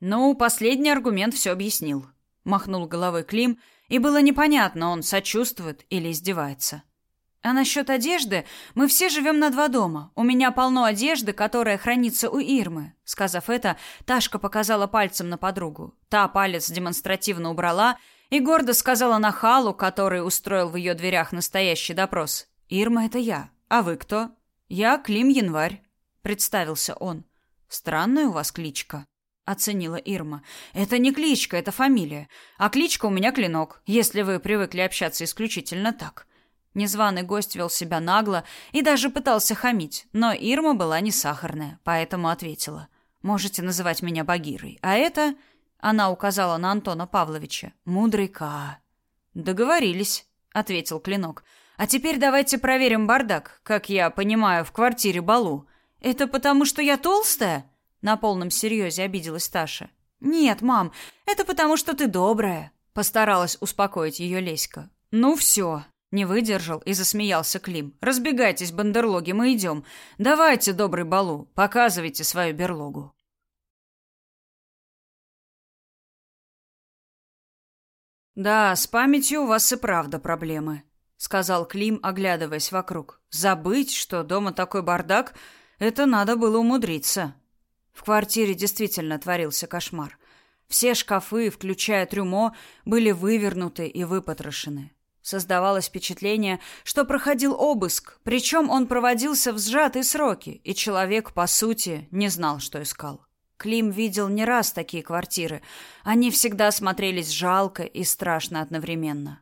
Ну, последний аргумент все объяснил. Махнул головой Клим, и было непонятно, он сочувствует или издевается. А насчет одежды, мы все живем на два дома. У меня полно одежды, которая хранится у Ирмы. Сказав это, Ташка показала пальцем на подругу. Та палец демонстративно убрала и гордо сказала нахалу, который устроил в ее дверях настоящий допрос. «Ирма, это я. А вы кто?» «Я Клим Январь», — представился он. «Странная у вас кличка», — оценила Ирма. «Это не кличка, это фамилия. А кличка у меня Клинок, если вы привыкли общаться исключительно так». Незваный гость вел себя нагло и даже пытался хамить, но Ирма была не сахарная, поэтому ответила. «Можете называть меня Багирой, а это...» Она указала на Антона Павловича. «Мудрый Ка». «Договорились», — ответил Клинок. «А теперь давайте проверим бардак, как я понимаю, в квартире Балу. Это потому, что я толстая?» На полном серьезе обиделась Таша. «Нет, мам, это потому, что ты добрая», — постаралась успокоить ее Леська. «Ну все», не выдержал и засмеялся Клим. «Разбегайтесь, бандерлоги, мы идем. Давайте, добрый Балу, показывайте свою берлогу». «Да, с памятью у вас и правда проблемы», — сказал Клим, оглядываясь вокруг. «Забыть, что дома такой бардак, это надо было умудриться». В квартире действительно творился кошмар. Все шкафы, включая трюмо, были вывернуты и выпотрошены. Создавалось впечатление, что проходил обыск, причем он проводился в сжатые сроки, и человек, по сути, не знал, что искал. Клим видел не раз такие квартиры. Они всегда смотрелись жалко и страшно одновременно.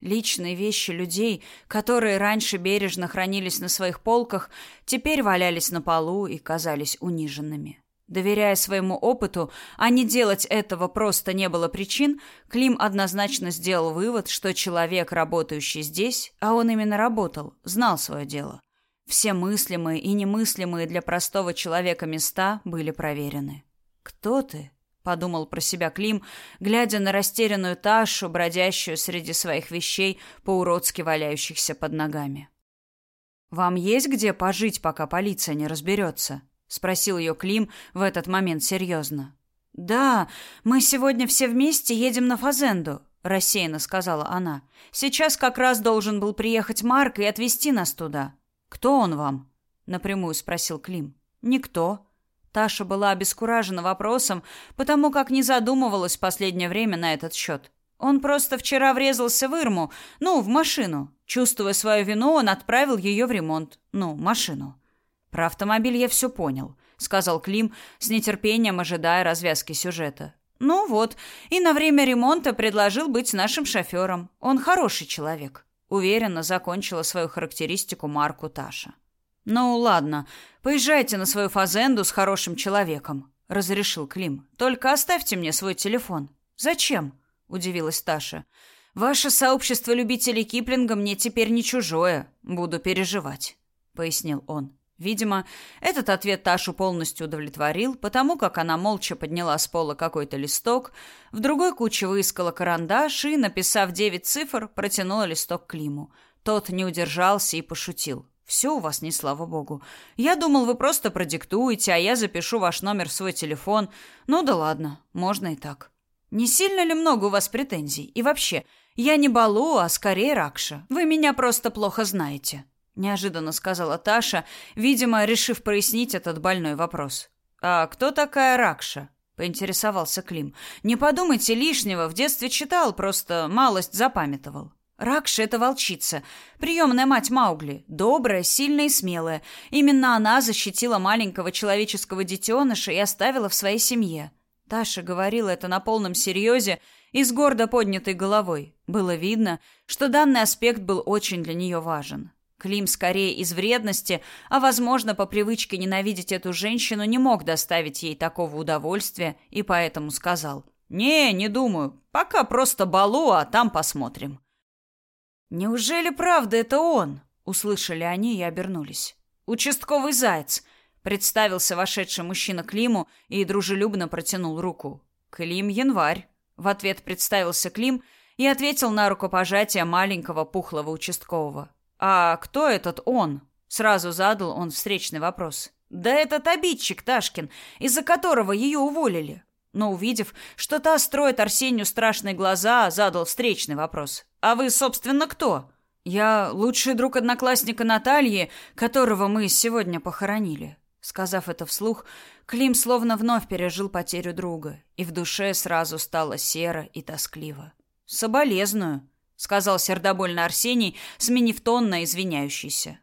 Личные вещи людей, которые раньше бережно хранились на своих полках, теперь валялись на полу и казались униженными. Доверяя своему опыту, а не делать этого просто не было причин, Клим однозначно сделал вывод, что человек, работающий здесь, а он именно работал, знал свое дело. Все мыслимые и немыслимые для простого человека места были проверены. «Кто ты?» — подумал про себя Клим, глядя на растерянную Ташу, бродящую среди своих вещей, по-уродски валяющихся под ногами. «Вам есть где пожить, пока полиция не разберется?» — спросил ее Клим в этот момент серьезно. «Да, мы сегодня все вместе едем на Фазенду», — рассеянно сказала она. «Сейчас как раз должен был приехать Марк и отвезти нас туда». «Кто он вам?» — напрямую спросил Клим. «Никто». Таша была обескуражена вопросом, потому как не задумывалась в последнее время на этот счет. Он просто вчера врезался в Ирму, ну, в машину. Чувствуя свою вину, он отправил ее в ремонт. Ну, машину. Про автомобиль я все понял, сказал Клим, с нетерпением ожидая развязки сюжета. Ну вот, и на время ремонта предложил быть нашим шофером. Он хороший человек. Уверенно закончила свою характеристику Марку Таша. «Ну, ладно, поезжайте на свою фазенду с хорошим человеком», — разрешил Клим. «Только оставьте мне свой телефон». «Зачем?» — удивилась Таша. «Ваше сообщество любителей Киплинга мне теперь не чужое. Буду переживать», — пояснил он. Видимо, этот ответ Ташу полностью удовлетворил, потому как она молча подняла с пола какой-то листок, в другой куче выискала карандаш и, написав девять цифр, протянула листок Климу. Тот не удержался и пошутил. «Все у вас не слава богу. Я думал, вы просто продиктуете, а я запишу ваш номер в свой телефон. Ну да ладно, можно и так. Не сильно ли много у вас претензий? И вообще, я не Балу, а скорее Ракша. Вы меня просто плохо знаете» неожиданно сказала Таша, видимо, решив прояснить этот больной вопрос. А кто такая Ракша? поинтересовался Клим. Не подумайте лишнего, в детстве читал, просто малость запамятовал. Ракша это волчица, приемная мать Маугли, добрая, сильная и смелая. Именно она защитила маленького человеческого детеныша и оставила в своей семье. Таша говорила это на полном серьезе и с гордо поднятой головой. Было видно, что данный аспект был очень для нее важен. Клим скорее из вредности, а возможно, по привычке ненавидеть эту женщину, не мог доставить ей такого удовольствия и поэтому сказал: "Не, не думаю. Пока просто балу, а там посмотрим". Неужели правда это он? услышали они и обернулись. Участковый заяц представился вошедший мужчина Климу и дружелюбно протянул руку. Клим Январь в ответ представился Клим и ответил на рукопожатие маленького пухлого участкового. «А кто этот он?» Сразу задал он встречный вопрос. «Да этот обидчик Ташкин, из-за которого ее уволили». Но увидев, что та строит Арсению страшные глаза, задал встречный вопрос. «А вы, собственно, кто?» «Я лучший друг одноклассника Натальи, которого мы сегодня похоронили». Сказав это вслух, Клим словно вновь пережил потерю друга, и в душе сразу стало серо и тоскливо. «Соболезную», — сказал сердобольно Арсений, сменив тон на извиняющийся.